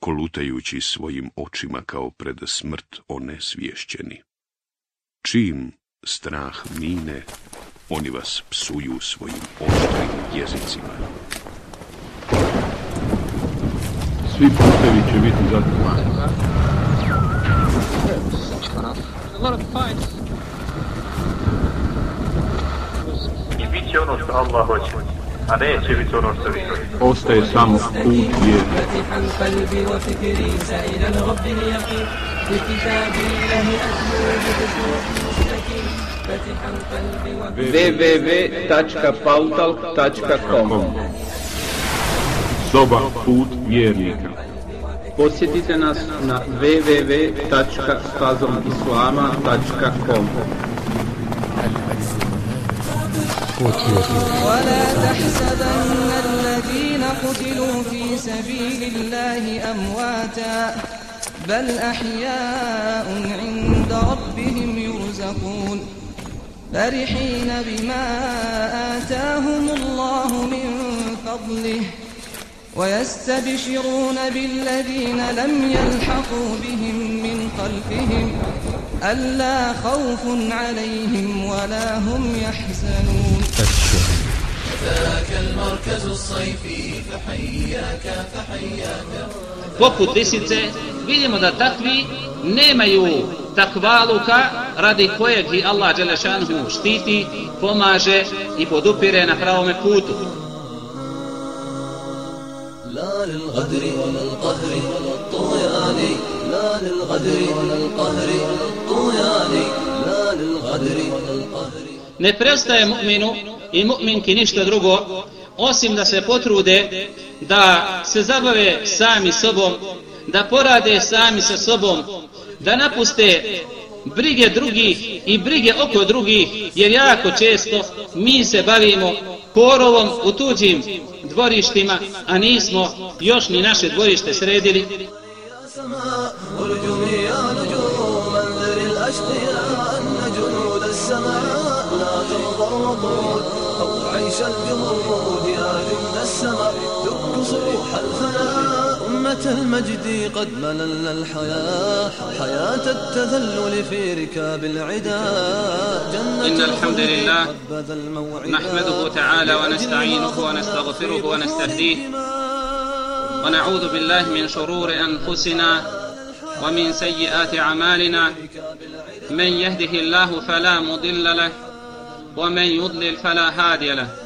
kolutajući svojim očima kao pred smrt onesvješćeni. Čim strah mine, oni vas psuju svojim oštrim jezicima. Svi putevi će biti zatvorani. I bit će ono što Allah hoće, a neće biti ono što vi hoćete. Ostaje samo put www.pautalk.com Soba put vjernika Posjetite nas na www.fazomislama.com ولا تحسبن الذين قتلوا في سبيل الله أمواتا بل أحياء عند ربهم يرزقون. فرحين بما آتاهم الله من فضله ويستبشرون بالذين لم يلحقوا بهم من خلفهم ألا خوف عليهم ولا هم يحزنون. poput lisice, vidimo da takvi nemaju takvaluka radi kojeg i Allah Đelešanhu štiti, pomaže i podupire na pravome putu. لا للغدر ولا القهر ولا الطغيان لا للغدر ولا القهر ولا الطغيان لا للغدر ولا القهر Ne prestaje mu'minu i mu'minki ništa drugo, osim da se potrude da se zabave sami sobom, da porade sami sa sobom, da napuste brige drugih i brige oko drugih, jer jako često mi se bavimo korovom u tuđim dvorištima, a nismo još ni naše dvorište sredili. الجمود يا جند السماء دك صروح الفناء أمة المجد قد مللنا الحياة حياة التذلل في ركاب العدا. إن الحمد لله نحمده تعالى ونستعينه ونستغفره ونستهديه. ونعوذ بالله من شرور أنفسنا ومن سيئات أعمالنا. من يهده الله فلا مضل له ومن يضلل فلا هادي له.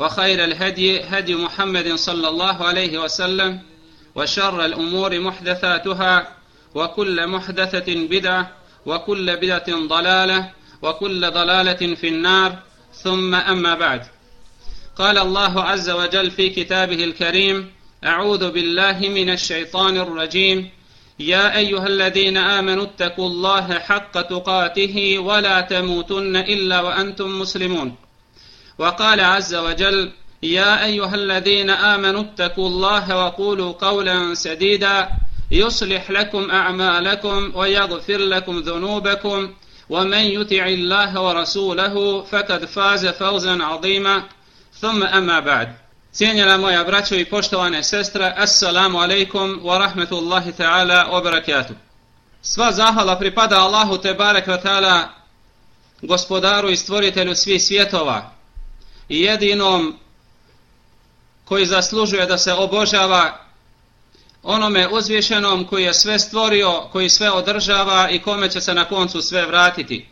وخير الهدي هدي محمد صلى الله عليه وسلم وشر الأمور محدثاتها وكل محدثة بدعة وكل بدعة ضلالة وكل ضلالة في النار ثم أما بعد. قال الله عز وجل في كتابه الكريم أعوذ بالله من الشيطان الرجيم. يا أيها الذين آمنوا اتقوا الله حق تقاته ولا تموتن إلا وأنتم مسلمون. وقال عز وجل يا أيها الذين آمنوا اتقوا الله وقولوا قولا سديدا يصلح لكم أعمالكم ويغفر لكم ذنوبكم ومن يطع الله ورسوله فقد فاز فوزا عظيما ثم أما بعد Cijenjena moja braćo i poštovane sestre, assalamu alaikum wa rahmetullahi ta'ala wa barakatuh. Sva zahvala pripada Allahu te barek wa ta'ala, gospodaru i stvoritelju svih svjetova i jedinom koji zaslužuje da se obožava, onome uzvišenom koji je sve stvorio, koji sve održava i kome će se na koncu sve vratiti.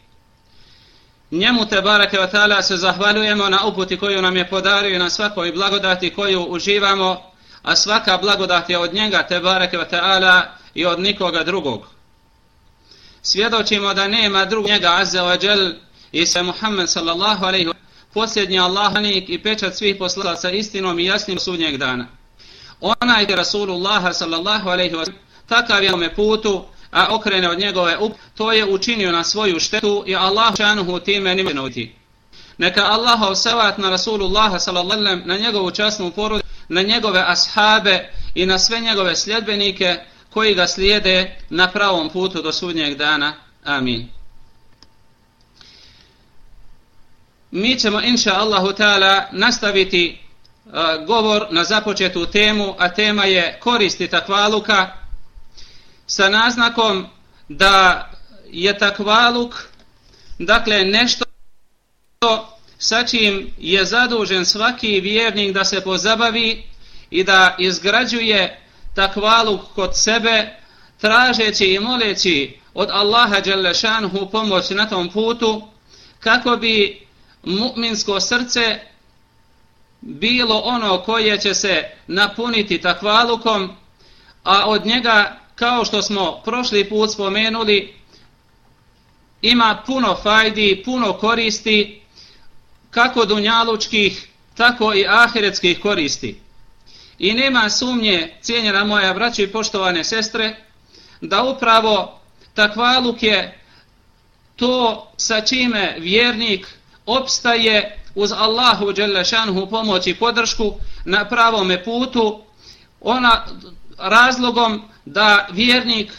Njemu te barake vatala se zahvaljujemo na uputi koju nam je podario i na svakoj blagodati koju uživamo, a svaka blagodat je od njega te barake vatala i od nikoga drugog. Svjedočimo da nema drugog njega azza wa jel i se Muhammed sallallahu alaihi wa posljednji Allahanik i pečat svih poslala sa istinom i jasnim sudnjeg dana. Onaj je Rasulullah sallallahu alaihi wa takav je ome putu, a okrene od njegove up, to je učinio na svoju štetu i Allah šanuhu time nimenuti. Neka Allahov savat na Rasulullah sallallahu alaihi na njegovu časnu porodu, na njegove ashabe i na sve njegove sljedbenike koji ga slijede na pravom putu do sudnjeg dana. Amin. Mi ćemo inša Allahu ta'ala nastaviti uh, govor na započetu temu, a tema je koristi takvaluka sa naznakom da je takvaluk dakle nešto sa čim je zadužen svaki vjernik da se pozabavi i da izgrađuje takvaluk kod sebe tražeći i moleći od Allaha Đelešanhu pomoć na tom putu kako bi mu'minsko srce bilo ono koje će se napuniti takvalukom a od njega kao što smo prošli put spomenuli, ima puno fajdi, puno koristi, kako dunjalučkih, tako i ahiretskih koristi. I nema sumnje, cijenjena moja braća i poštovane sestre, da upravo takvaluk je to sa čime vjernik opstaje uz Allahu Đelešanhu pomoć i podršku na pravome putu, ona razlogom da vjernik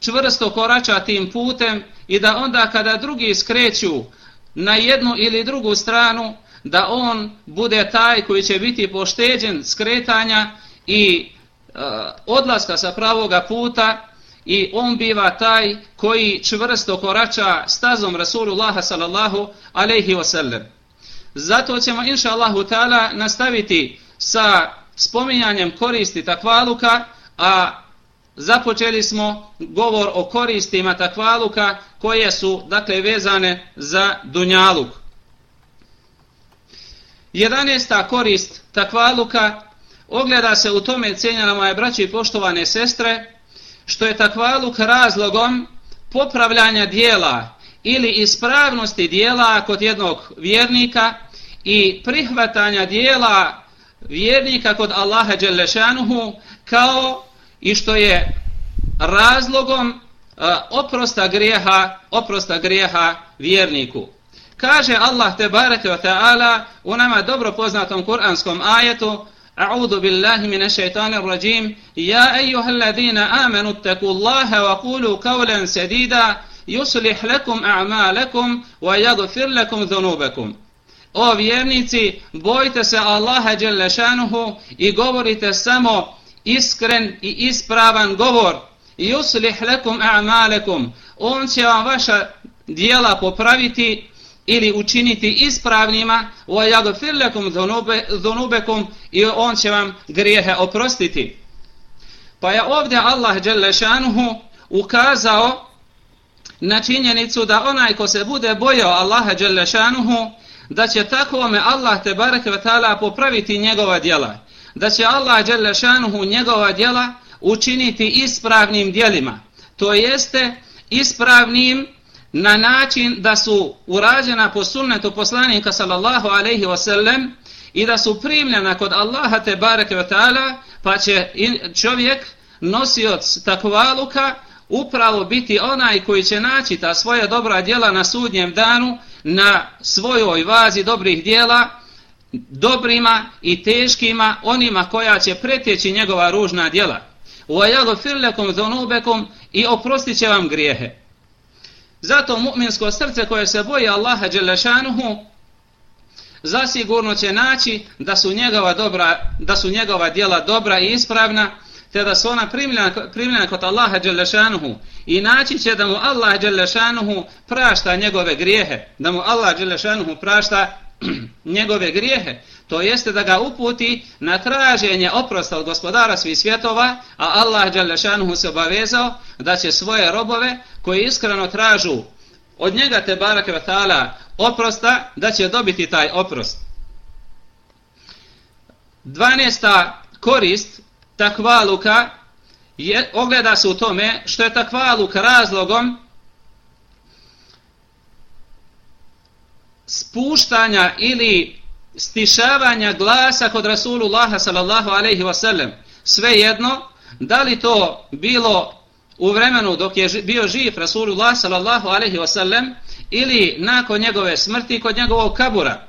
čvrsto korača tim putem i da onda kada drugi skreću na jednu ili drugu stranu, da on bude taj koji će biti pošteđen skretanja i e, odlaska sa pravoga puta i on biva taj koji čvrsto korača stazom Rasulullaha sallallahu alaihi wasallam. Zato ćemo inša Allahu ta'ala nastaviti sa spominjanjem koristi takvaluka, a započeli smo govor o koristima takvaluka koje su dakle vezane za dunjaluk. 11. korist takvaluka ogleda se u tome cijenjena moje braće i poštovane sestre što je takvaluk razlogom popravljanja dijela ili ispravnosti dijela kod jednog vjernika i prihvatanja dijela vjernika kod Allaha Đelešanuhu kao i što je razlogom e, oprosta grijeha, oprosta grijeha vjerniku. Kaže Allah te bareke ve taala u nama dobro poznatom kuranskom ajetu أعوذ بالله من الشيطان الرجيم يا أيها الذين آمنوا wa qulu وقولوا sadida. Yuslih lakum a'malakum wa yaghfir lakum dhunubakum. O vjernici, bojte se Allaha dželle i govorite samo iskren i ispravan govor. Yuslih lekum a'malekum on će vam vaša dijela popraviti ili učiniti ispravnima wa yaghfir lakum dhunubakum i on će vam grijehe oprostiti pa je ovdje Allah dželle šanuhu ukazao na činjenicu da onaj ko se bude bojao Allaha dželle šanuhu da će takvome Allah te bareke ve taala popraviti njegova djela da će Allah dželle šanuhu njegova djela učiniti ispravnim djelima. To jeste ispravnim na način da su urađena po sunnetu poslanika sallallahu alaihi wasallam i da su primljena kod Allaha te bareke ve taala pa će čovjek nosioc takvaluka upravo biti onaj koji će naći ta svoja dobra djela na sudnjem danu na svojoj vazi dobrih djela dobrima i teškima onima koja će pretjeći njegova ružna djela. وَيَغْفِرْ لَكُمْ ذُنُوبَكُمْ i oprostit će vam grijehe. Zato mu'minsko srce koje se boji Allaha Đelešanuhu zasigurno će naći da su njegova, dobra, da su njegova djela dobra i ispravna te da su ona primljena, primljena kod Allaha Đelešanuhu i naći će da mu Allah Đelešanuhu prašta njegove grijehe, da mu Allah Đelešanuhu prašta njegove grijehe, to jeste da ga uputi na traženje oprosta od gospodara svih svjetova, a Allah Đalešanuhu se obavezao da će svoje robove koji iskreno tražu od njega te barake vatala oprosta, da će dobiti taj oprost. 12. korist takvaluka je, ogleda se u tome što je takvaluk razlogom spuštanja ili stišavanja glasa kod Rasulullaha sallallahu alaihi wasallam. Svejedno, da li to bilo u vremenu dok je bio živ Rasulullah sallallahu alaihi wasallam ili nakon njegove smrti kod njegovog kabura.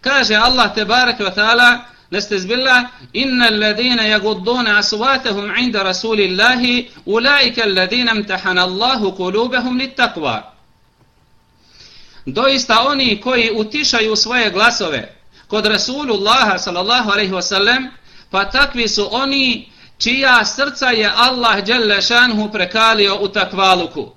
Kaže Allah te barek wa ta'ala nestezbillah inna alladhina yagudduna aswatahum 'inda rasulillahi ulaika alladhina imtahana Allahu qulubahum. Doista oni koji utišaju svoje glasove kod Rasulullaha sallallahu alaihi wasallam pa takvi su oni čija srca je Allah dželle šanhu prekalio u takvaluku.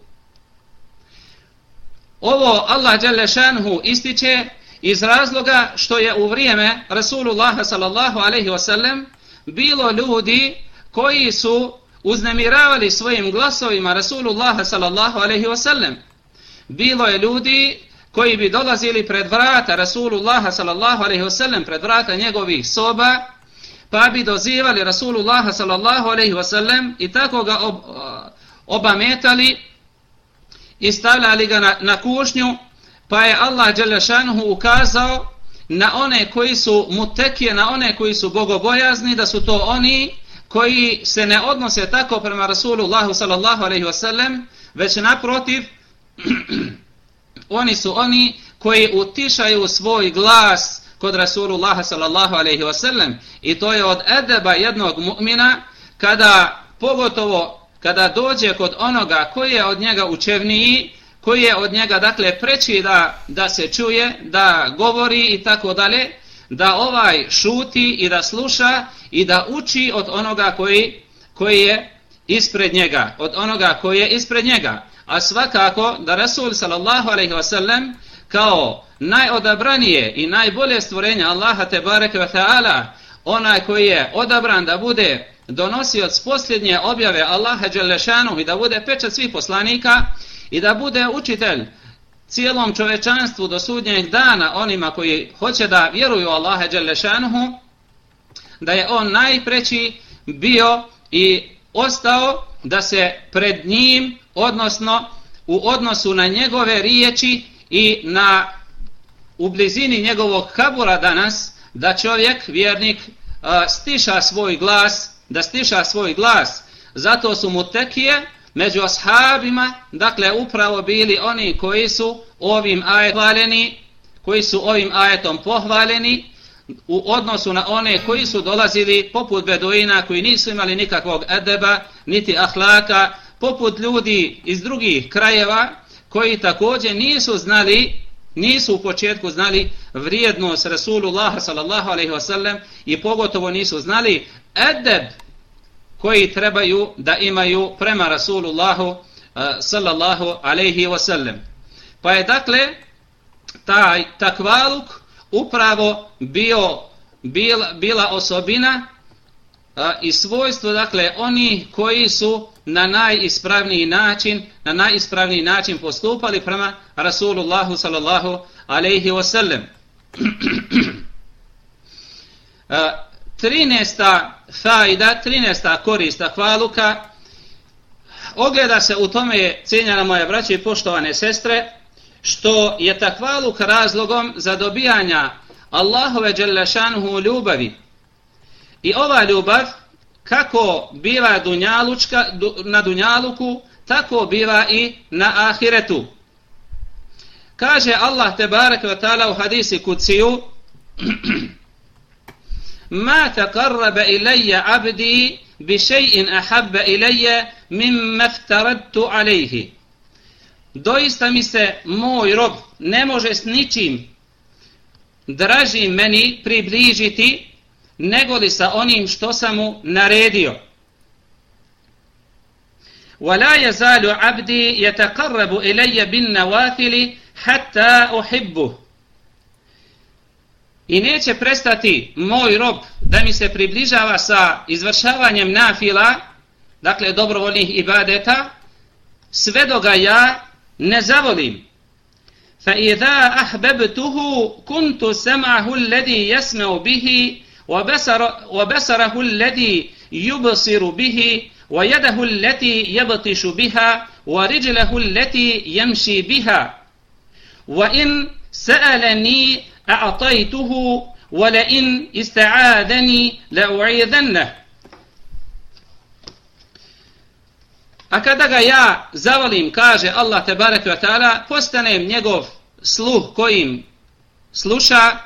Ovo Allah dželle šanhu ističe iz razloga što je u vrijeme Rasulullaha sallallahu alejhi ve sellem bilo ljudi koji su uznemiravali svojim glasovima Rasulullaha sallallahu alejhi ve sellem. Bilo je ljudi koji bi dolazili pred vrata Rasulullah sallallahu alejhi ve sellem pred vrata njegovih soba pa bi dozivali Rasulullah sallallahu alejhi ve sellem i tako ga ob, obametali i stavljali ga na, na kušnju pa je Allah Đelešanuhu ukazao na one koji su mutekije, na one koji su bogobojazni, da su to oni koji se ne odnose tako prema Rasulullahu sallallahu alaihi wasallam, već naprotiv, oni su oni koji utišaju svoj glas kod Rasulullaha sallallahu alaihi wasallam i to je od edeba jednog mu'mina kada pogotovo kada dođe kod onoga koji je od njega učevniji koji je od njega dakle preći da, da se čuje, da govori i tako dalje, da ovaj šuti i da sluša i da uči od onoga koji, koji je ispred njega, od onoga koji je ispred njega. A svakako da Rasul sallallahu alaihi wasallam kao najodabranije i najbolje stvorenje Allaha te bareke ve taala onaj koji je odabran da bude donosioc posljednje objave Allaha dželle i da bude pečat svih poslanika i da bude učitelj cijelom čovečanstvu do sudnjeg dana onima koji hoće da vjeruju Allaha dželle da je on najpreći bio i ostao da se pred njim odnosno u odnosu na njegove riječi i na u blizini njegovog kabura danas da čovjek, vjernik, stiša svoj glas, da stiša svoj glas. Zato su mu tekije među ashabima, dakle upravo bili oni koji su ovim ajetom koji su ovim ajetom pohvaljeni u odnosu na one koji su dolazili poput beduina koji nisu imali nikakvog edeba, niti ahlaka, poput ljudi iz drugih krajeva koji također nisu znali nisu u početku znali vrijednost Rasulullah sallallahu alaihi wasallam i pogotovo nisu znali edeb koji trebaju da imaju prema Rasulullahu eh, sallallahu alaihi wasallam. Pa je dakle taj takvaluk upravo bio bila, bila osobina eh, i svojstvo dakle oni koji su na najispravniji način na najispravniji način postupali prema Rasulullahu sallallahu alejhi ve sellem 13. fajda, 13. korista hvaluka ogleda se u tome cijenjena moja braća i poštovane sestre što je takvaluk razlogom za dobijanja Allahove dželešanuhu ljubavi I ova ljubav, kako biva dunjalučka, na dunjaluku, tako biva i na ahiretu. Kaže Allah te barek ve ta'ala u hadisi kuciju, Ma taqarraba ilayya abdi bi shay'in ahabba ilayya mimma aftaradtu alayhi. Doista mi se moj rob ne može s ničim draži meni približiti nego li sa onim što sam mu naredio. ولا يزال عبدي يتقرب إلي بالنوافل حتى أحبه I neće prestati moj rob da mi se približava sa izvršavanjem nafila, dakle dobrovoljnih ibadeta, sve do ga ja ne zavolim. Fa idha ahbabtuhu kuntu sam'ahu alladhi yasma'u bihi wa basara wa basarahu alladhi yubsiru bihi wa yadahu allati yabtishu biha wa rijluhu allati yamshi biha wa in sa'alani a'taytuhu wa la in ista'adani la'u'idhannahu A kada ga ja zavolim, kaže Allah te barek wa ta'ala, postanem njegov sluh kojim sluša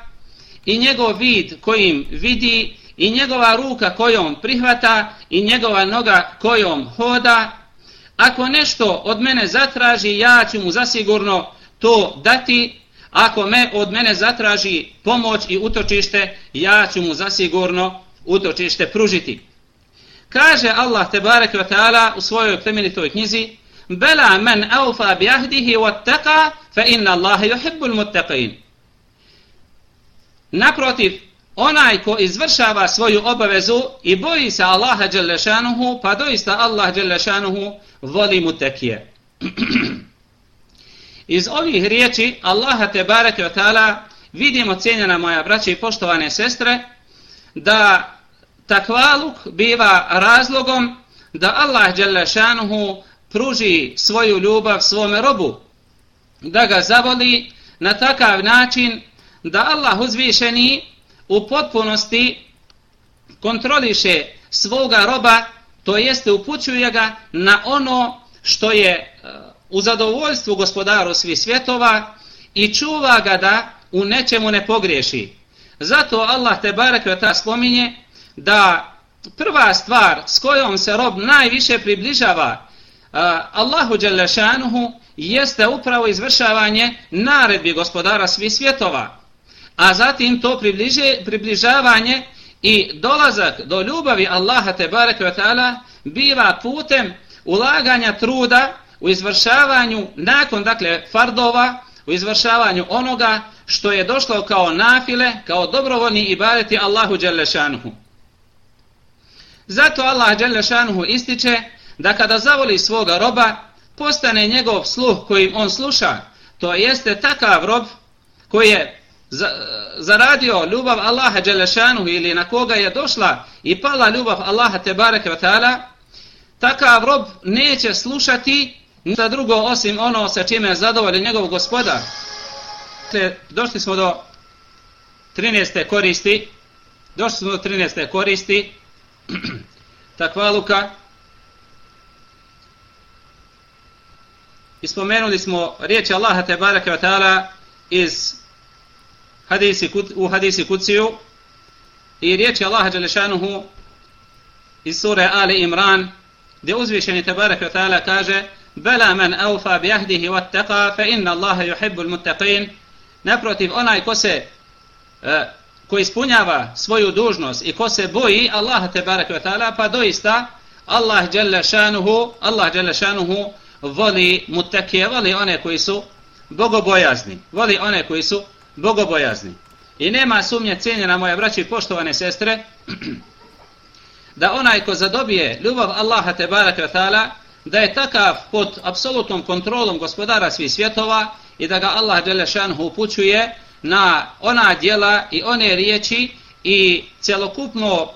i njegov vid kojim vidi i njegova ruka kojom prihvata i njegova noga kojom hoda. Ako nešto od mene zatraži, ja ću mu zasigurno to dati. Ako me od mene zatraži pomoć i utočište, ja ću mu zasigurno utočište pružiti. Kaže Allah tebarek ve taala u svojoj plemenitoj knjizi: "Bela men aufa bi ahdihi wattaqa fa inna Allaha yuhibbul muttaqin." Naprotiv, onaj ko izvršava svoju obavezu i boji se Allaha Đelešanuhu, pa doista Allah Đelešanuhu voli mu tekije. Iz ovih riječi Allaha tebarek ve taala vidimo cijenjena moja braća i poštovane sestre da takvaluk biva razlogom da Allah Đelešanuhu pruži svoju ljubav svome robu, da ga zavoli na takav način da Allah uzvišeni u potpunosti kontroliše svoga roba, to jeste upućuje ga na ono što je e, u zadovoljstvu gospodaru svih svjetova i čuva ga da u nečemu ne pogriješi. Zato Allah te barek ta spominje da prva stvar s kojom se rob najviše približava e, Allahu Đelešanuhu jeste upravo izvršavanje naredbi gospodara svih svjetova. A zatim to približe, približavanje i dolazak do ljubavi Allaha te bareke ve taala biva putem ulaganja truda u izvršavanju nakon dakle fardova u izvršavanju onoga što je došlo kao nafile kao dobrovoljni ibadeti Allahu Đelešanuhu. Zato Allah Đelešanuhu ističe da kada zavoli svoga roba postane njegov sluh kojim on sluša to jeste takav rob koji je zaradio ljubav Allaha Đelešanu ili na koga je došla i pala ljubav Allaha Tebareke Vatala, ta'ala, takav rob neće slušati ništa drugo osim ono sa čime je zadovoljen njegov gospodar. Dakle, došli smo do 13. koristi, došli smo do 13. koristi takvaluka, Ispomenuli smo riječi Allaha Tebareke Vatala ta'ala iz hadisi, u hadisi kuciju i riječi Allaha Đelešanuhu iz sure Ali Imran gdje uzvišeni Tebarek wa ta'ala kaže Bela men aufa bi ahdihi wa fa inna Allaha yuhibbul muttaqin. Naprotiv onaj ko se e, ko ispunjava svoju dužnost i ko se boji Allaha Tebarek wa ta'ala pa doista Allah Đelešanuhu Allah Đelešanuhu voli muttaqije voli one koji su bogobojazni voli one koji su bogobojazni. I nema sumnje cijenjena moja braća i poštovane sestre, da onaj ko zadobije ljubav Allaha te baraka ta'ala, da je takav pod apsolutnom kontrolom gospodara svih svjetova i da ga Allah Đelešanhu upućuje na ona djela i one riječi i celokupno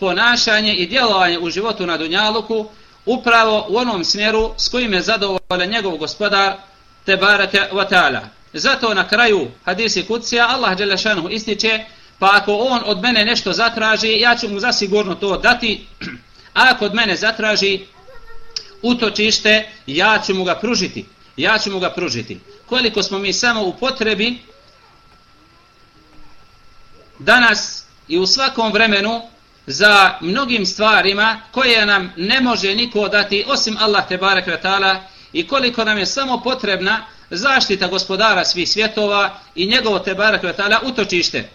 ponašanje i djelovanje u životu na Dunjaluku upravo u onom smjeru s kojim je zadovoljan njegov gospodar te baraka wa ta'ala. Zato na kraju hadisi kucija Allah Đelešanu ističe, pa ako on od mene nešto zatraži, ja ću mu zasigurno to dati, a ako od mene zatraži utočište, ja ću mu ga pružiti. Ja ću mu ga pružiti. Koliko smo mi samo u potrebi danas i u svakom vremenu za mnogim stvarima koje nam ne može niko dati osim Allah te barek i koliko nam je samo potrebna zaštita gospodara svih svjetova i njegovo te barak ta'ala utočište.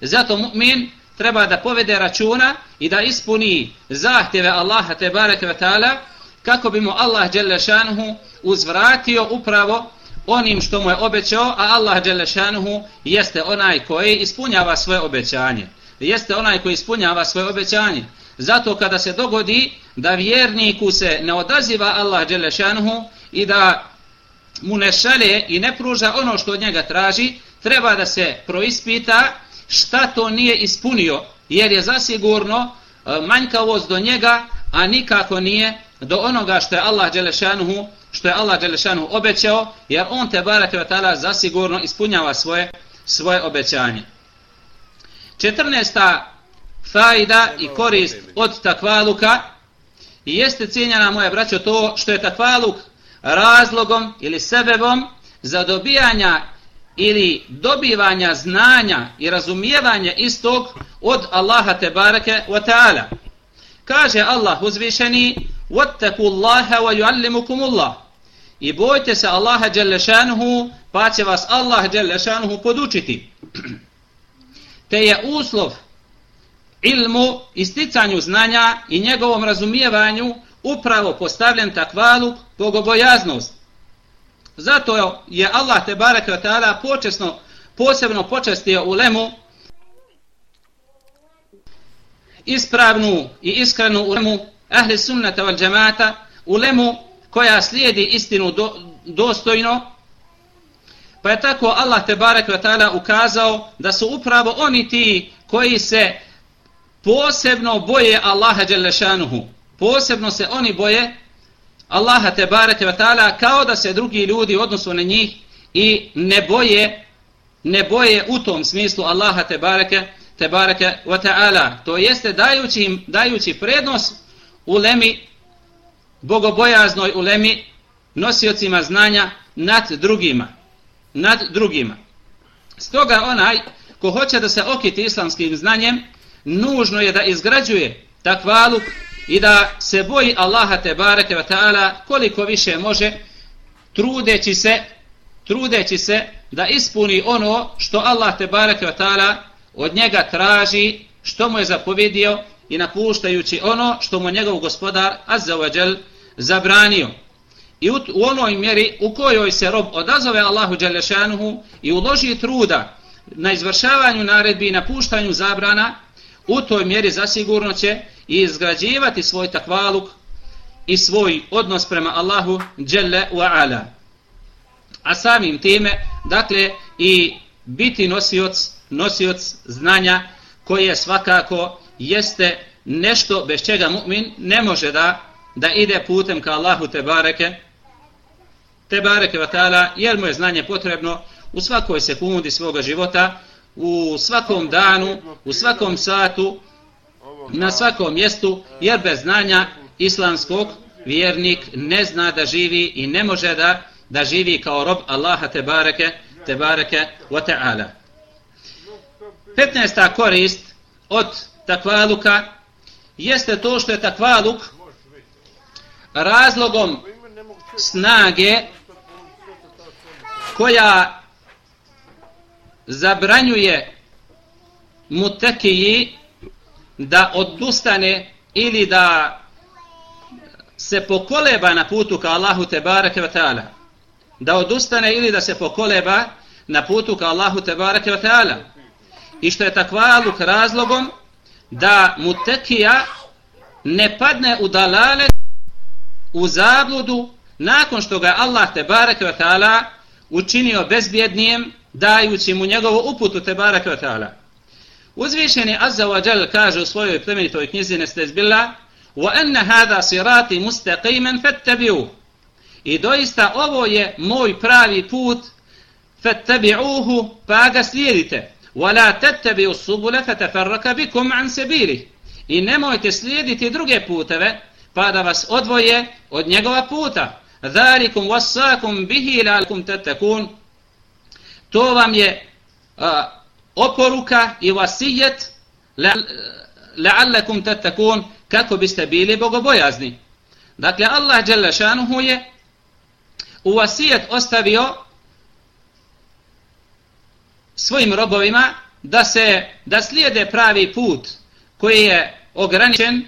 Zato mu'min treba da povede računa i da ispuni zahtjeve Allaha te barak ta'ala kako bi mu Allah dželle šanuhu uzvratio upravo onim što mu je obećao, a Allah Đelešanuhu jeste onaj koji ispunjava svoje obećanje. Jeste onaj koji ispunjava svoje obećanje. Zato kada se dogodi da vjerniku se ne odaziva Allah Đelešanuhu i da mu ne šalje i ne pruža ono što od njega traži, treba da se proispita šta to nije ispunio, jer je zasigurno e, manjkavost do njega, a nikako nije do onoga što je Allah Đelešanuhu što je Allah Đelešanu obećao, jer on te barake vatala zasigurno ispunjava svoje, svoje obećanje. 14. fajda i korist od takvaluka jeste cijenjena moje braćo to što je takvaluk razlogom ili sebebom za dobijanja ili dobivanja znanja i razumijevanja istog od Allaha tebareke wa ta'ala. Kaže Allah uzvišeni وَتَّكُوا اللَّهَ وَيُعَلِّمُكُمُ اللَّهِ I bojte se Allaha djelešanuhu pa će vas Allah djelešanuhu podučiti. Te je uslov ilmu isticanju znanja i njegovom razumijevanju upravo postavljen takvaluk bogobojaznost. Zato je Allah te barek ta'ala počesno, posebno počestio u lemu ispravnu i iskrenu ulemu ahli sunnata wal džemata, ulemu koja slijedi istinu do, dostojno, pa je tako Allah te barek ta'ala ukazao da su upravo oni ti koji se posebno boje Allaha Đelešanuhu. Posebno se oni boje Allaha te bareke ve ta'ala kao da se drugi ljudi odnosu na njih i ne boje ne boje u tom smislu Allaha te bareke te bareke ve ta'ala. To jeste dajući im dajući prednost ulemi bogobojaznoj ulemi nosiocima znanja nad drugima. Nad drugima. Stoga onaj ko hoće da se okiti islamskim znanjem, nužno je da izgrađuje takvaluk i da se boji Allaha te bareke ve ta'ala koliko više može trudeći se trudeći se da ispuni ono što Allah te bareke ve ta'ala od njega traži što mu je zapovjedio i napuštajući ono što mu njegov gospodar azza ve džel zabranio. I u, u onoj mjeri u kojoj se rob odazove Allahu Đalešanuhu i uloži truda na izvršavanju naredbi i napuštanju zabrana, u toj mjeri zasigurno će izgrađivati svoj takvaluk i svoj odnos prema Allahu dželle wa ala. A samim time, dakle, i biti nosioc, nosioc znanja koje svakako jeste nešto bez čega mu'min ne može da da ide putem ka Allahu te bareke te bareke wa ta'ala jer mu je znanje potrebno u svakoj sekundi svoga života u svakom danu u svakom satu na svakom mjestu jer bez znanja islamskog vjernik ne zna da živi i ne može da da živi kao rob Allaha te bareke te bareke wa ta'ala 15. korist od takvaluka jeste to što je takvaluk razlogom snage koja zabranjuje mutekiji da odustane ili da se pokoleba na putu ka Allahu tebareke ve taala. Da odustane ili da se pokoleba na putu ka Allahu tebareke ve taala. I što je takvaluk razlogom da mutekija ne padne u dalale u zabludu nakon što ga Allah tebareke ve taala učinio bezbjednijem dajući mu njegovu uputu te bareke ve taala uzvišeni azza wa jall kaže u svojoj plemenitoj knjizi nestezbilla wa anna hada sirati mustaqiman fattabi'u i doista ovo je moj pravi put fattabi'uhu pa ga slijedite ولا تتبعوا السبل فتفرق بكم عن سبيله i nemojte slijediti druge puteve pa da vas odvoje od njegova puta zalikum wasakum bihi la'allakum tattaqun to vam je uh, oporuka i vasijet la'allakum tattakun kako biste bili bogobojazni. Dakle Allah dželle šanuhu je u vasijet ostavio svojim robovima da se da slijede pravi put koji je ograničen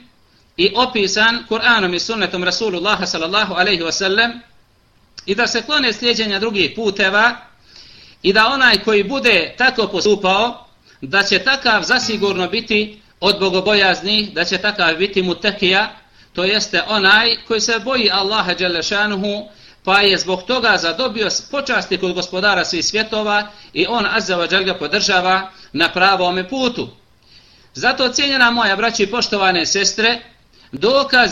i opisan Kur'anom i sunnetom Rasulullah sallallahu alejhi ve sellem i da se klone slijedjenja drugih puteva i da onaj koji bude tako postupao, da će takav zasigurno biti od bogobojaznih, da će takav biti mutekija, to jeste onaj koji se boji Allaha Đelešanuhu, pa je zbog toga zadobio počasti kod gospodara svih svjetova i on Azzava Đelga podržava na pravome putu. Zato cijenjena moja braći i poštovane sestre, dokaz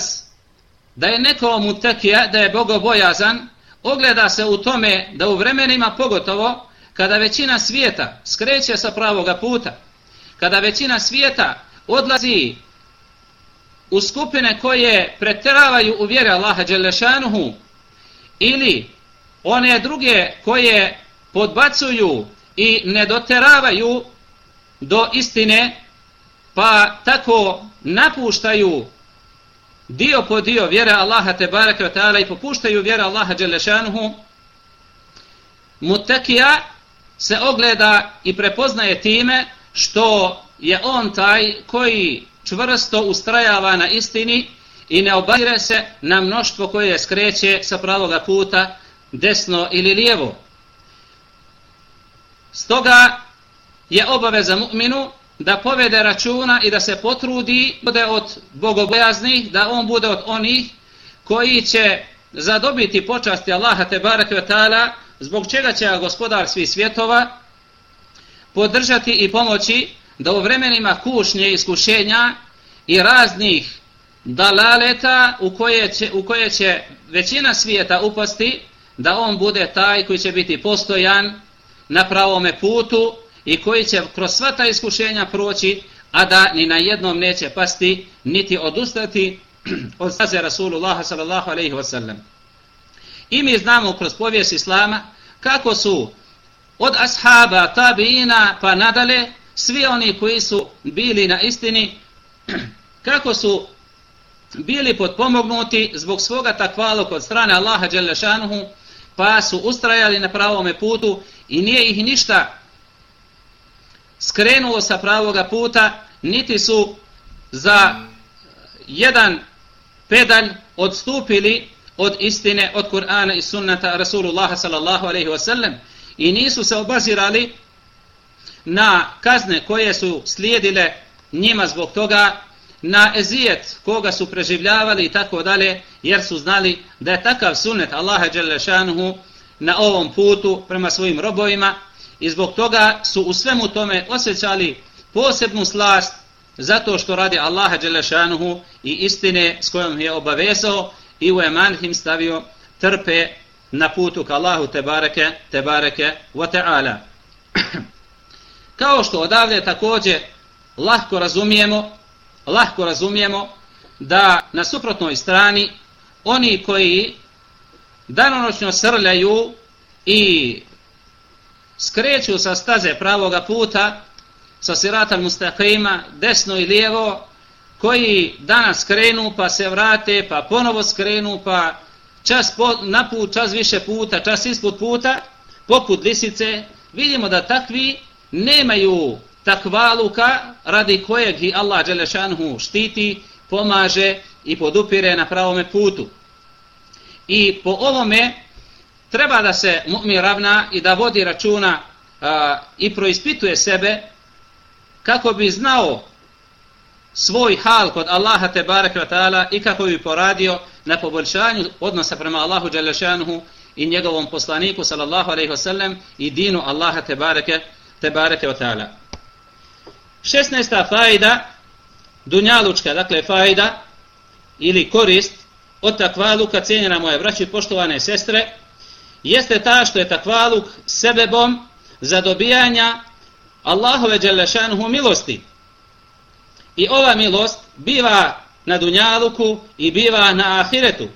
da je neko mutekija, da je bogobojazan, ogleda se u tome da u vremenima pogotovo, kada većina svijeta skreće sa pravoga puta, kada većina svijeta odlazi u skupine koje preteravaju u vjeru Allaha Đelešanuhu ili one druge koje podbacuju i ne doteravaju do istine pa tako napuštaju dio po dio vjere Allaha te baraka ta'ala i popuštaju vjere Allaha Đelešanuhu mutakija se ogleda i prepoznaje time što je on taj koji čvrsto ustrajava na istini i ne obazire se na mnoštvo koje skreće sa pravoga puta desno ili lijevo. Stoga je obaveza mu'minu da povede računa i da se potrudi bude od bogobojaznih, da on bude od onih koji će zadobiti počasti Allaha te barake ve ta'ala, zbog čega će gospodar svih svjetova podržati i pomoći da u vremenima kušnje iskušenja i raznih dalaleta u koje, će, u koje će većina svijeta upasti, da on bude taj koji će biti postojan na pravome putu i koji će kroz sva ta iskušenja proći, a da ni na jednom neće pasti, niti odustati od staze Rasulullah sallallahu alaihi wasallam. I mi znamo kroz povijest Islama kako su od ashaba, tabiina pa nadale, svi oni koji su bili na istini, kako su bili potpomognuti zbog svoga takvalog od strane Allaha Đelešanuhu, pa su ustrajali na pravome putu i nije ih ništa skrenulo sa pravoga puta, niti su za jedan pedalj odstupili od istine, od Kur'ana i sunnata Rasulullaha sallallahu alaihi wasallam i nisu se obazirali na kazne koje su slijedile njima zbog toga, na ezijet koga su preživljavali i tako dalje, jer su znali da je takav sunnet Allaha Đelešanuhu na ovom putu prema svojim robovima. I zbog toga su u svemu tome osjećali posebnu slast zato što radi Allaha Đelešanuhu i istine s kojom je obavezao i u eman stavio trpe na putu ka Allahu tebareke, tebareke wa ta'ala. Kao što odavde takođe lahko razumijemo, lahko razumijemo da na suprotnoj strani oni koji danonoćno srljaju i skreću sa staze pravoga puta, sa sirata mustaqima, desno i lijevo, koji danas krenu pa se vrate, pa ponovo skrenu, pa čas po, na put, čas više puta, čas ispod puta, poput lisice, vidimo da takvi nemaju takvaluka radi kojeg i Allah Đelešanhu štiti, pomaže i podupire na pravome putu. I po ovome treba da se mu'min ravna i da vodi računa a, i proispituje sebe kako bi znao svoj hal kod Allaha te bareke ve taala i kako bi poradio na poboljšanju odnosa prema Allahu dželle i njegovom poslaniku sallallahu alejhi ve sellem i dinu Allaha te bareke te bareke ve taala 16. faida dunjalučka dakle faida ili korist od takvaluka cijenjena moje braće poštovane sestre jeste ta što je takvaluk sebebom za dobijanja Allahove dželle milosti I ova milost biva na dunjaluku i biva na ahiretu.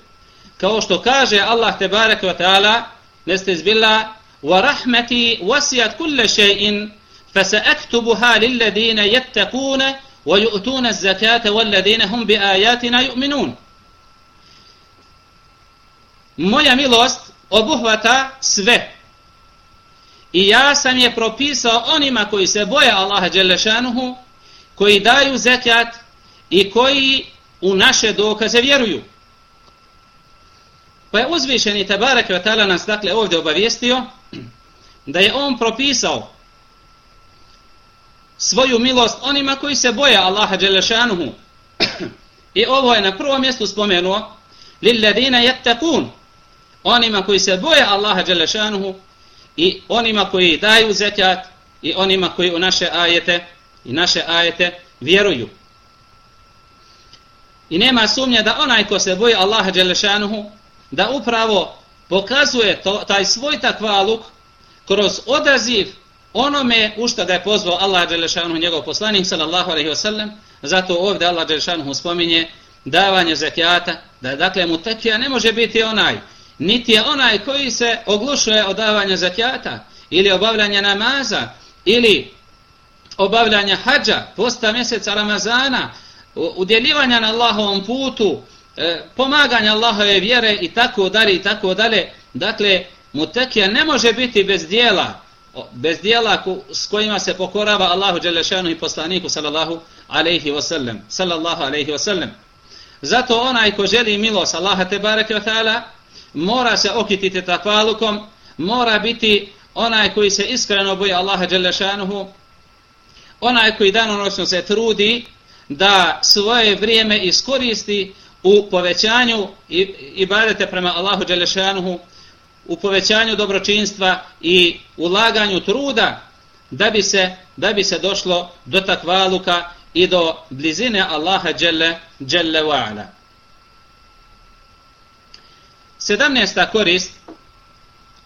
Kao što kaže Allah te barek ve ta'ala, nestezbilla wa rahmeti wasiyat kulli shay'in fasaktubuha se ektubuha lilladine jettakune, wa yu'tuna zakate walladine hum bi yu'minun. Moja milost obuhvata sve. I ja sam je propisao onima koji se boje Allaha Đelešanuhu, koji daju zekat i koji u naše dokaze vjeruju. Pa je uzvišeni Tabarak Vatala nas dakle ovdje obavijestio da je on propisao svoju milost onima koji se boje Allaha Đelešanuhu. I ovo je na prvom mjestu spomenuo lilladina yattaqun onima koji se boje Allaha Đelešanuhu i onima koji daju zekat i onima koji u naše ajete i naše ajete vjeruju. I nema sumnje da onaj ko se boji Allaha Đelešanuhu da upravo pokazuje to, taj svoj takvaluk kroz odaziv onome u što ga je pozvao Allah Đelešanuhu, njegov poslanik sallallahu alaihi wasallam zato ovdje Allah Đelešanuhu spominje davanje zekijata da dakle mu tekija ne može biti onaj niti je onaj koji se oglušuje od davanja zekijata ili obavljanja namaza ili obavljanja hađa posta mjeseca Ramazana udjeljivanja na Allahovom putu e, pomaganja Allahove vjere i tako dalje i tako dalje. Dakle mutekija ne može biti bez dijela bez dijela s kojima se pokorava Allahu Đelešanu i poslaniku sallallahu alaihi wasallam sallallahu alaihi wasallam. Zato onaj ko želi milost Allaha te bareke ta'ala mora se okititi takvalukom mora biti onaj koji se iskreno boji Allaha Đelešanuhu onaj koji danonoćno se trudi da svoje vrijeme iskoristi u povećanju ibadete prema Allahu Đelešanuhu u povećanju dobročinstva i ulaganju truda da bi se da bi se došlo do takvaluka i do blizine Allaha dželle dželle ve ala. 17. korist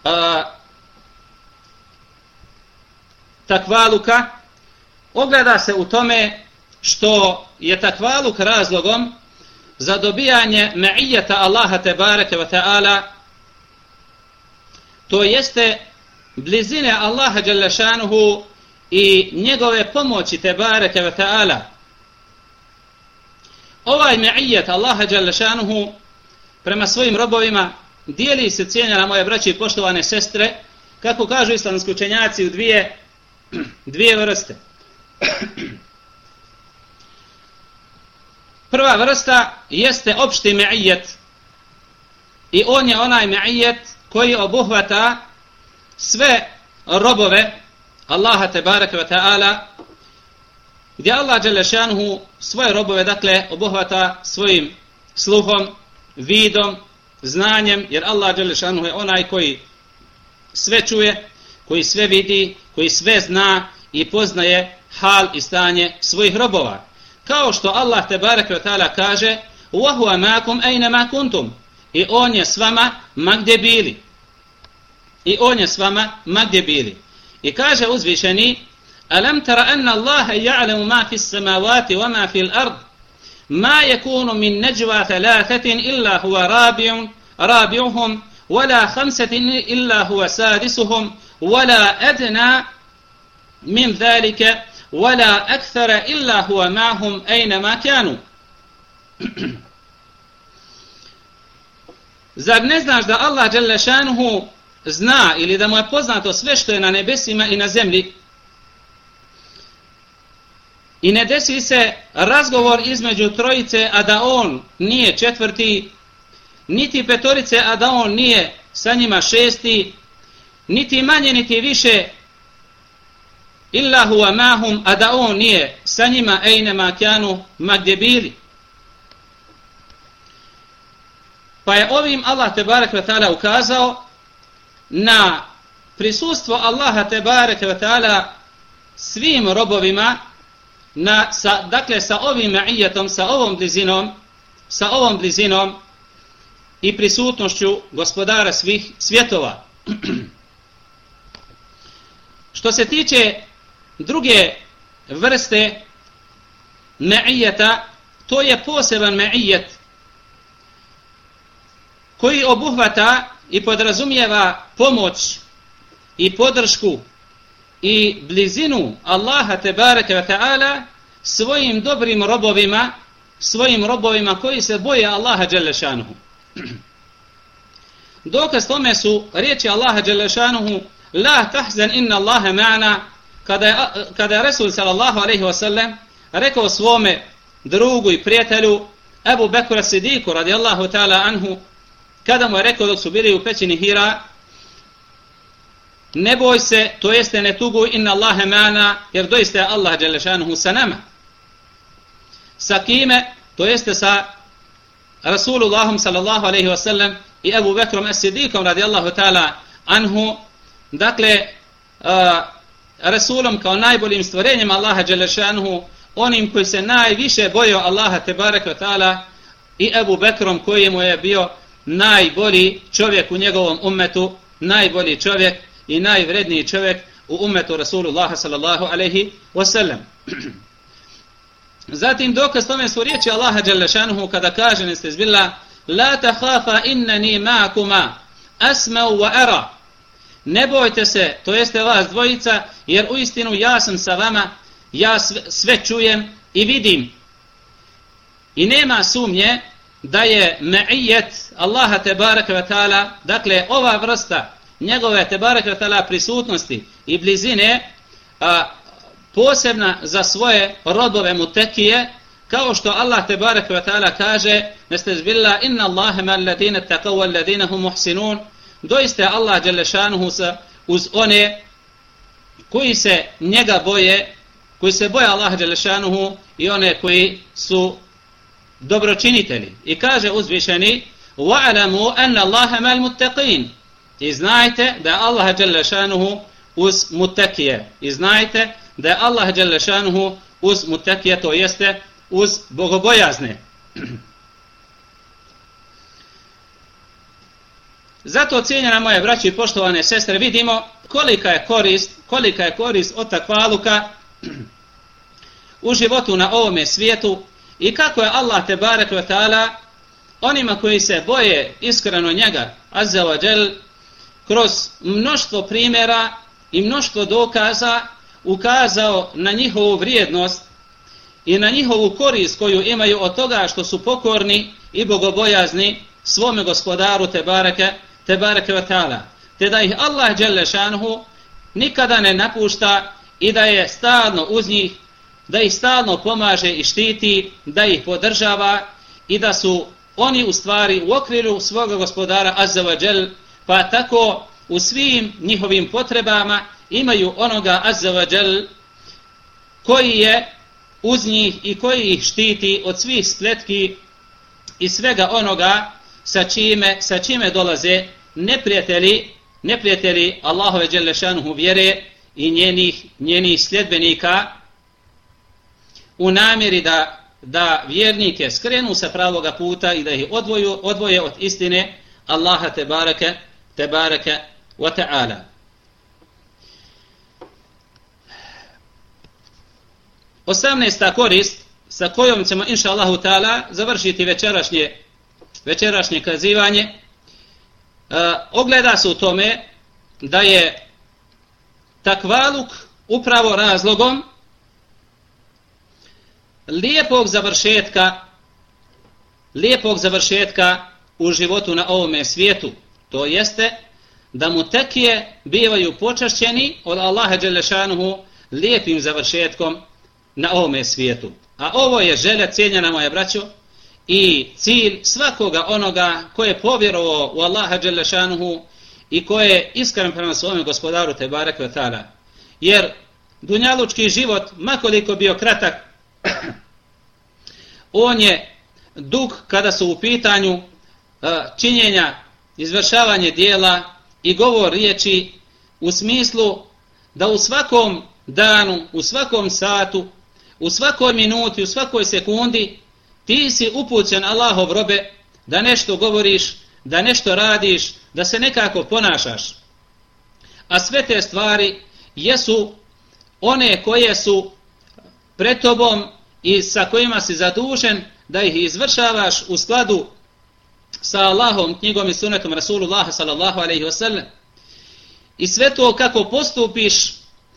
a, takvaluka ogleda se u tome što je takvaluk razlogom za dobijanje ma'ijeta Allaha tebareke ve taala to jeste blizine Allaha Đalešanuhu i njegove pomoći tebareke ve ta'ala. Ovaj me'ijet Allaha Đalešanuhu prema svojim robovima dijeli se cijenjena moje braće i poštovane sestre kako kažu islamski učenjaci u dvije, dvije vrste. Prva vrsta jeste opšti me'ijet. I on je onaj me'ijet koji obuhvata sve robove Allaha tebareke ve taala gdje Allah Đelešanhu svoje robove dakle obuhvata svojim sluhom, vidom, znanjem jer Allah Đelešanhu je onaj koji sve čuje, koji sve vidi, koji sve zna i poznaje hal i stanje svojih robova. Kao što Allah tebareke ve taala kaže: "Wa huwa ma'akum ayna ma kuntum." I on je s vama ma gdje bili i on je s vama ma gdje bili. I kaže uzvišeni, Alam tara anna Allaha ya'lamu ma fi samawati wa ma fi al-ard ma yakunu min najwa thalathatin illa huwa rabi'un rabi'uhum wala khamsatin illa huwa sadisuhum wala adna min dhalika wala akthara illa huwa ma'hum ayna ma kanu Zar ne znaš da Allah Đelešanuhu zna ili da mu je poznato sve što je na nebesima i na zemlji? I ne desi se razgovor između trojice a da on nije četvrti niti petorice a da on nije sa njima šesti niti manje niti više illa huwa mahum a da on nije sa njima ejne makjanu ma gdje bili. Pa je ovim Allah te ta'ala ukazao na prisustvo Allaha tebarek ve taala svim robovima na sa, dakle sa ovim ma'ijetom sa ovom blizinom sa ovom blizinom i prisutnošću gospodara svih svjetova. Što se tiče druge vrste me'ijeta, to je poseban me'ijet koji obuhvata i podrazumijeva pomoć i podršku i blizinu Allaha tebareke ve taala svojim dobrim robovima svojim robovima koji se boje Allaha dželle šanehu. Dokaz tome su riječi Allaha dželle la tahzan inna Allaha ma'ana kada je, kada je Resul sallallahu alejhi ve sellem rekao svome drugu i prijatelju Abu Bekura Sidiku radijallahu ta'ala anhu kada mu je rekao dok su bili u pećini Hira, ne boj se, to jeste ne tugu inna Allahe mana, jer doista je Allah Đelešanuhu sa nama. Sa kime? To jeste sa Rasulullahom sallallahu alaihi wa sallam i Ebu Bekrom es-Sidikom radijallahu ta'ala anhu, dakle, uh, Rasulom kao najboljim stvorenjem Allaha Đelešanuhu, onim koji se najviše bojio Allaha Tebareka ta'ala i Ebu Bekrom koji mu je bio najbolji čovjek u njegovom ummetu, najbolji čovjek i najvredniji čovjek u ummetu Rasulullah sallallahu alaihi wasallam. Zatim dokaz tome su riječi Allaha Đalešanuhu kada kaže niste zbila La tahafa innani ma'kuma asma'u wa ara Ne bojte se, to jeste vas dvojica, jer u istinu ja sam sa vama, ja sve, sve čujem i vidim. I nema sumnje da je ma'ijet Allaha tebareke ve ta'ala, dakle ova vrsta njegove tebareke ve ta'ala prisutnosti i blizine a, posebna za svoje rodove mutekije, kao što Allah tebareke ve ta'ala kaže, nestezbilla inna Allahe ma alladine alladine hum muhsinun, doiste Allah dželešanuhu sa uz one koji se njega boje, koji se boje Allah dželešanuhu i one koji su dobročinitelji. I kaže uzvišeni, وَعَلَمُوا أَنَّ اللَّهَ مَا الْمُتَّقِينَ I znajte da je Allah dželešanuhu uz mutekije. I znajte da je Allah dželešanuhu uz mutekije, to jeste uz bogobojazne. Zato cijenjena moje braće i poštovane sestre, vidimo kolika je korist, kolika je korist od takvaluka u životu na ovome svijetu i kako je Allah te barek ve taala onima koji se boje iskreno njega azza wa džel kroz mnoštvo primjera i mnoštvo dokaza ukazao na njihovu vrijednost i na njihovu korist koju imaju od toga što su pokorni i bogobojazni svome gospodaru te bareke tebareke ve taala. Te da ih Allah dželle šanehu nikada ne napušta i da je stalno uz njih da ih stalno pomaže i štiti da ih podržava i da su oni u stvari u okviru svoga gospodara azza wa džel pa tako u svim njihovim potrebama imaju onoga azza wa džel koji je uz njih i koji ih štiti od svih spletki i svega onoga sa čime, sa čime dolaze neprijatelji, neprijatelji Allahove Đelešanuhu vjere i njenih, njenih sljedbenika u namjeri da, da vjernike skrenu sa pravoga puta i da ih odvoju, odvoje od istine Allaha te Tebareke te bareke wa ta'ala. Osamnesta korist sa kojom ćemo inša Allahu ta'ala završiti večerašnje, večerašnje kazivanje e, ogleda se u tome da je takvaluk upravo razlogom lijepog završetka lijepog završetka u životu na ovome svijetu to jeste da mu tekije bivaju počašćeni od Allaha Đelešanuhu lijepim završetkom na ovome svijetu. A ovo je želja cijenjena moja braćo i cilj svakoga onoga koje je povjerovao u Allaha Đelešanuhu i koje je iskren prema svome gospodaru Tebarek Vatara. Jer dunjalučki život, makoliko bio kratak, on je dug kada su u pitanju e, činjenja, izvršavanje dijela i govor riječi u smislu da u svakom danu, u svakom satu, u svakoj minuti, u svakoj sekundi ti si upućen Allahov robe da nešto govoriš, da nešto radiš, da se nekako ponašaš. A sve te stvari jesu one koje su pred tobom i sa kojima si zadužen da ih izvršavaš u skladu sa Allahom, knjigom i sunetom Rasulullah sallallahu alaihi wasallam. I sve to kako postupiš,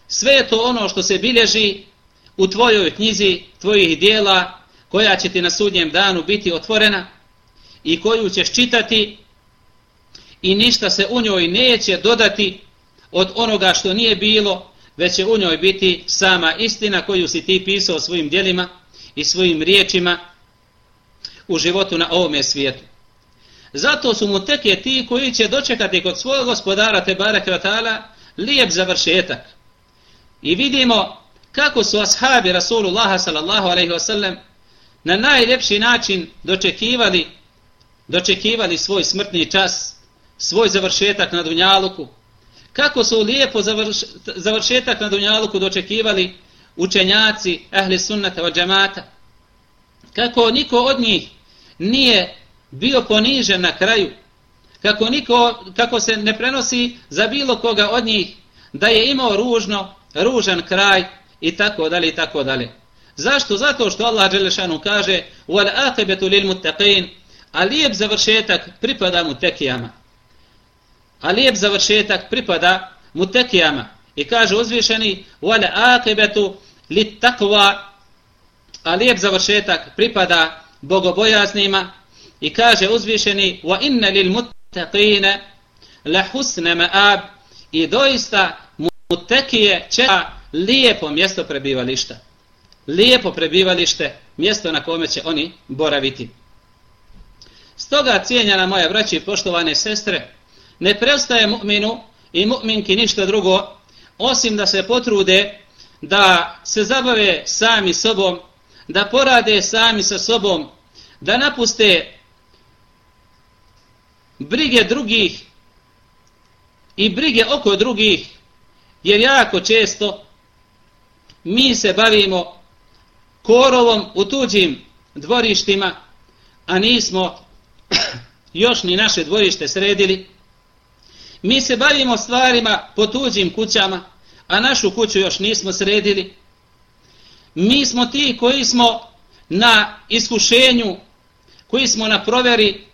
sve je to ono što se bilježi u tvojoj knjizi, tvojih dijela, koja će ti na sudnjem danu biti otvorena i koju ćeš čitati i ništa se u njoj neće dodati od onoga što nije bilo, već će u njoj biti sama istina koju si ti pisao svojim dijelima i svojim riječima u životu na ovome svijetu. Zato su mu teke ti koji će dočekati kod svojeg gospodara Tebara Kratala lijep završetak. I vidimo kako su ashabi Rasulullaha sallallahu alaihi wasallam na najljepši način dočekivali dočekivali svoj smrtni čas, svoj završetak na Dunjaluku, kako su lijepo završ, završetak na Dunjaluku dočekivali učenjaci ehli sunnata od džamata, kako niko od njih nije bio ponižen na kraju, kako, niko, kako se ne prenosi za bilo koga od njih da je imao ružno, ružan kraj i tako dalje i tako dalje. Zašto? Zato što Allah Đelešanu kaže wal لِلْمُتَّقِينَ a lijep završetak pripada mutekijama. A lijep završetak pripada mutekijama. I kaže uzvišeni wal aqibetu lit taqwa a lijep završetak pripada bogobojaznima i kaže uzvišeni wa inna لَحُسْنَ muttaqina ma'ab i doista mutekije čeka lijepo mjesto prebivališta. Lijepo prebivalište, mjesto na kome će oni boraviti. Stoga cijenjana moja braći i poštovane sestre, ne prestaje mu'minu i mu'minki ništa drugo, osim da se potrude da se zabave sami sobom, da porade sami sa sobom, da napuste brige drugih i brige oko drugih, jer jako često mi se bavimo korovom u tuđim dvorištima, a nismo još ni naše dvorište sredili. Mi se bavimo stvarima po tuđim kućama, a našu kuću još nismo sredili. Mi smo ti koji smo na iskušenju, koji smo na proveri,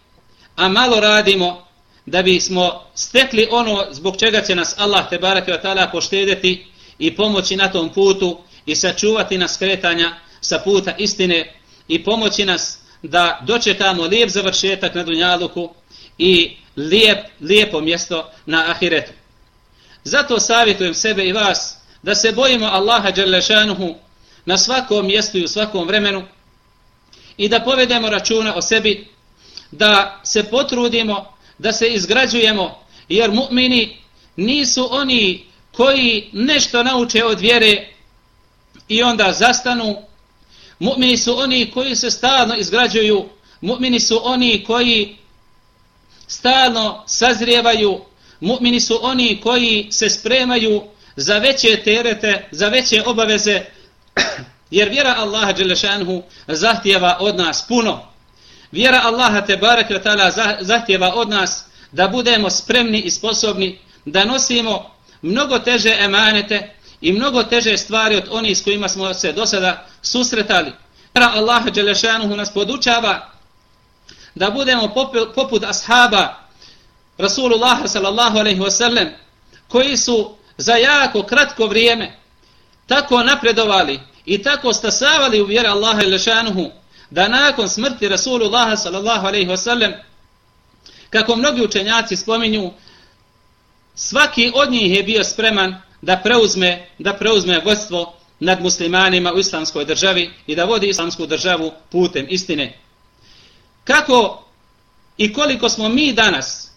a malo radimo da bi smo stekli ono zbog čega će nas Allah te barake wa ta'ala poštedeti i pomoći na tom putu i sačuvati nas kretanja sa puta istine i pomoći nas da dočekamo lijep završetak na Dunjaluku i lijep, lijepo mjesto na Ahiretu. Zato savjetujem sebe i vas da se bojimo Allaha Đalešanuhu na svakom mjestu i u svakom vremenu i da povedemo računa o sebi, da se potrudimo, da se izgrađujemo, jer mu'mini nisu oni koji nešto nauče od vjere i onda zastanu Mu'mini su oni koji se stalno izgrađuju, mu'mini su oni koji stalno sazrijevaju, mu'mini su oni koji se spremaju za veće terete, za veće obaveze, jer vjera Allaha Đelešanhu zahtjeva od nas puno. Vjera Allaha Tebarek Vatala zahtjeva od nas da budemo spremni i sposobni da nosimo mnogo teže emanete, i mnogo teže stvari od onih s kojima smo se do sada susretali. Vjera Allah Đelešanuhu nas podučava da budemo poput ashaba Rasulullah sallallahu alaihi wasallam koji su za jako kratko vrijeme tako napredovali i tako stasavali u vjera Allaha Đelešanuhu da nakon smrti Rasulullah sallallahu alaihi wasallam kako mnogi učenjaci spominju svaki od njih je bio spreman da preuzme, da preuzme vodstvo nad muslimanima u islamskoj državi i da vodi islamsku državu putem istine. Kako i koliko smo mi danas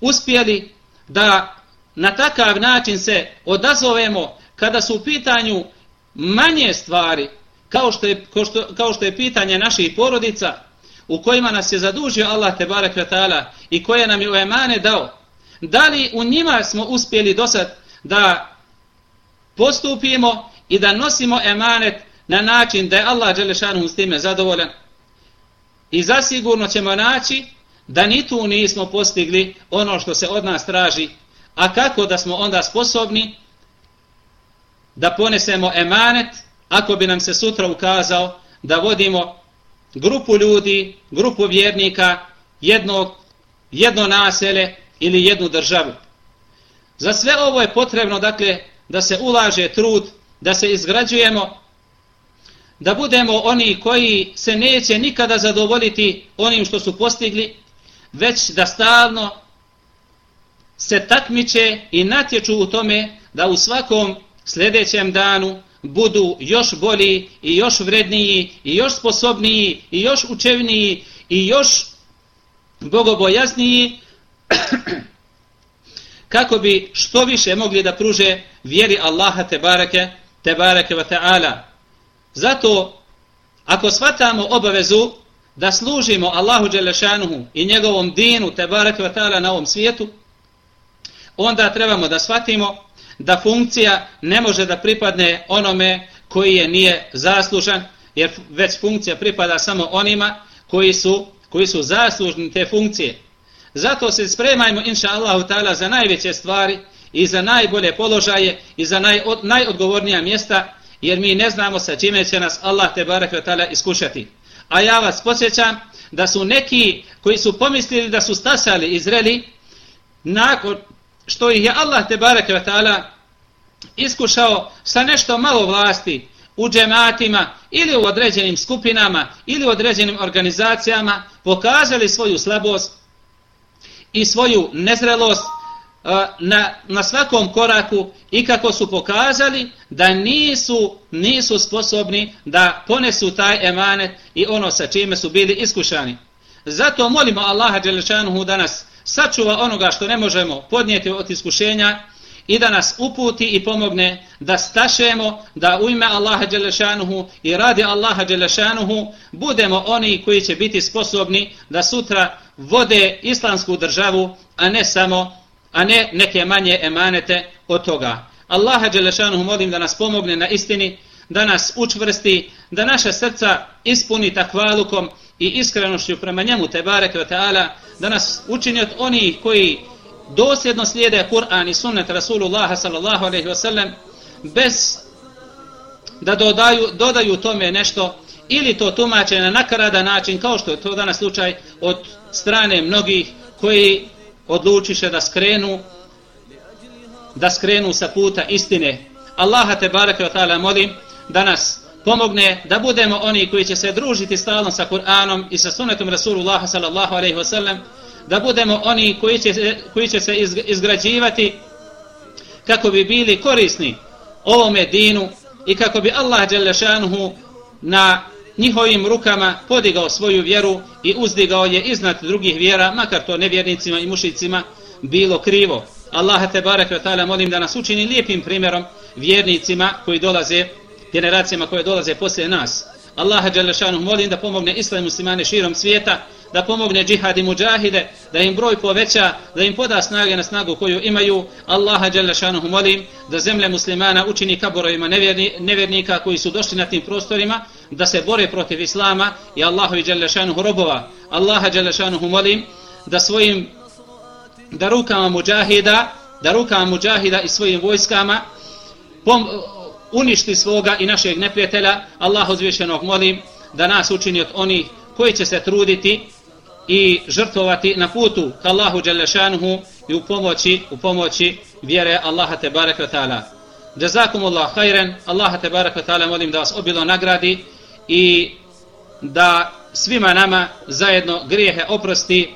uspjeli da na takav način se odazovemo kada su u pitanju manje stvari kao što je, kao što, kao što je pitanje naših porodica u kojima nas je zadužio Allah te Kvetala i koje nam je u emane dao da li u njima smo uspjeli do sad da postupimo i da nosimo emanet na način da je Allah Đelešanu s time zadovoljan. I zasigurno ćemo naći da ni tu nismo postigli ono što se od nas traži, a kako da smo onda sposobni da ponesemo emanet ako bi nam se sutra ukazao da vodimo grupu ljudi, grupu vjernika, jedno, jedno nasele ili jednu državu. Za sve ovo je potrebno, dakle, da se ulaže trud, da se izgrađujemo, da budemo oni koji se neće nikada zadovoljiti onim što su postigli, već da stalno se takmiče i natječu u tome da u svakom sljedećem danu budu još bolji i još vredniji i još sposobniji i još učevniji i još bogobojazniji kako bi što više mogli da pruže vjeri Allaha te bareke te bareke ve taala. Zato ako svatamo obavezu da služimo Allahu dželešanuhu i njegovom dinu te bareke ve taala na ovom svijetu onda trebamo da svatimo da funkcija ne može da pripadne onome koji je nije zaslužan jer već funkcija pripada samo onima koji su koji su zaslužni te funkcije. Zato se spremajmo, inša Allahu ta'ala, za najveće stvari i za najbolje položaje i za naj, od, najodgovornija mjesta, jer mi ne znamo sa čime će nas Allah te barek ta'ala iskušati. A ja vas podsjećam da su neki koji su pomislili da su stasali i zreli, nakon što ih je Allah te barek ta'ala iskušao sa nešto malo vlasti u džematima ili u određenim skupinama ili u određenim organizacijama, pokazali svoju slabost, i svoju nezrelost e, na, na svakom koraku i kako su pokazali da nisu nisu sposobni da ponesu taj emanet i ono sa čime su bili iskušani. Zato molimo Allaha Đelešanuhu da nas sačuva onoga što ne možemo podnijeti od iskušenja i da nas uputi i pomogne da stašemo da u ime Allaha Đelešanuhu i radi Allaha Đelešanuhu budemo oni koji će biti sposobni da sutra vode islamsku državu, a ne samo, a ne neke manje emanete od toga. Allaha Đelešanuhu molim da nas pomogne na istini, da nas učvrsti, da naša srca ispuni takvalukom i iskrenošću prema njemu, te bareke da nas učini od onih koji dosljedno slijede Kur'an i sunnet Rasulullaha sallallahu alaihi wasallam bez da dodaju, dodaju tome nešto ili to tumače na nakarada način kao što je to danas slučaj od strane mnogih koji odlučiše da skrenu da skrenu sa puta istine. Allaha te barake wa ta'ala molim da nas pomogne da budemo oni koji će se družiti stalno sa Kur'anom i sa sunnetom Rasulullaha sallallahu alaihi wasallam da budemo oni koji će, koji će se izgrađivati kako bi bili korisni ovome dinu i kako bi Allah Đelešanuhu na njihovim rukama podigao svoju vjeru i uzdigao je iznad drugih vjera, makar to nevjernicima i mušicima bilo krivo. Allah te barek ve taala molim da nas učini lijepim primjerom vjernicima koji dolaze generacijama koje dolaze poslije nas. Allah dželle molim da pomogne islam muslimane širom svijeta da pomogne džihad i muđahide, da im broj poveća, da im poda snage na snagu koju imaju. Allaha dželle molim da zemlje muslimana učini kaborovima nevjerni, nevjernika koji su došli na tim prostorima, da se bore protiv Islama i Allahu i dželle robova. Allaha dželle molim da svojim da rukama muđahida, da rukama muđahida i svojim vojskama pom, uništi svoga i našeg neprijatelja. Allahu uzvišenog molim da nas učini od onih koji će se truditi i žrtvovati na putu ka Allahu Đelešanuhu i u pomoći, u pomoći vjere Allaha te barek ta'ala. Jazakum Allah hajren, Allaha te barek ta'ala molim da vas obilo nagradi i da svima nama zajedno grijehe oprosti,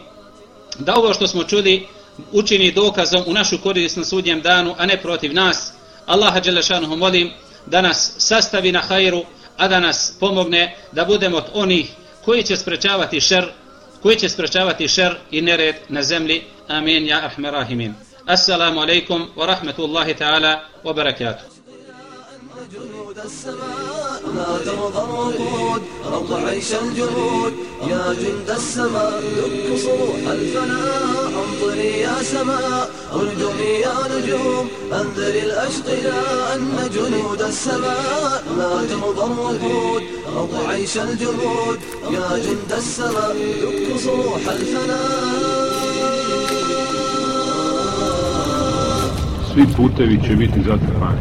da ovo što smo čuli učini dokazom u našu korist na sudnjem danu, a ne protiv nas. Allaha Đelešanuhu molim da nas sastavi na hajru, a da nas pomogne da budemo od onih koji će sprečavati šer koji će sprečavati šer i nered na zemlji. Amin, ja ahme rahimin. Assalamu alaikum wa rahmatullahi ta'ala wa barakatuh. جنود السماء لا ترضى الرقود رب عيش الجهود يا جند السماء دك صروح الفناء. انطري يا سماء أرجمي يا نجوم. أنذر الأشقياء أن جنود السماء لا ترضى الرقود رب عيش الجهود يا جند السماء دك صروح الفناء. Svi putevi će biti zatrpani.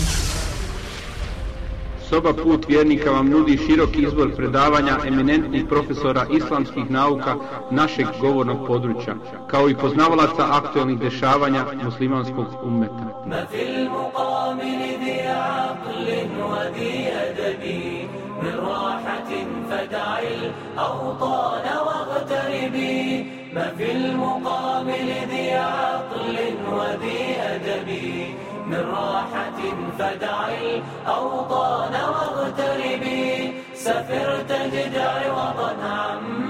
Soba Put vjernika vam nudi širok izbor predavanja eminentnih profesora islamskih nauka našeg govornog područja, kao i poznavalaca aktualnih dešavanja muslimanskog ummeta. ما في المقابل ذي عقل وذي أدب من راحة فدع الأوطان واغتربي ما في المقابل ذي عقل وذي أدب من راحة فدع الأوطان واغتربي سفر تجد عوضا عما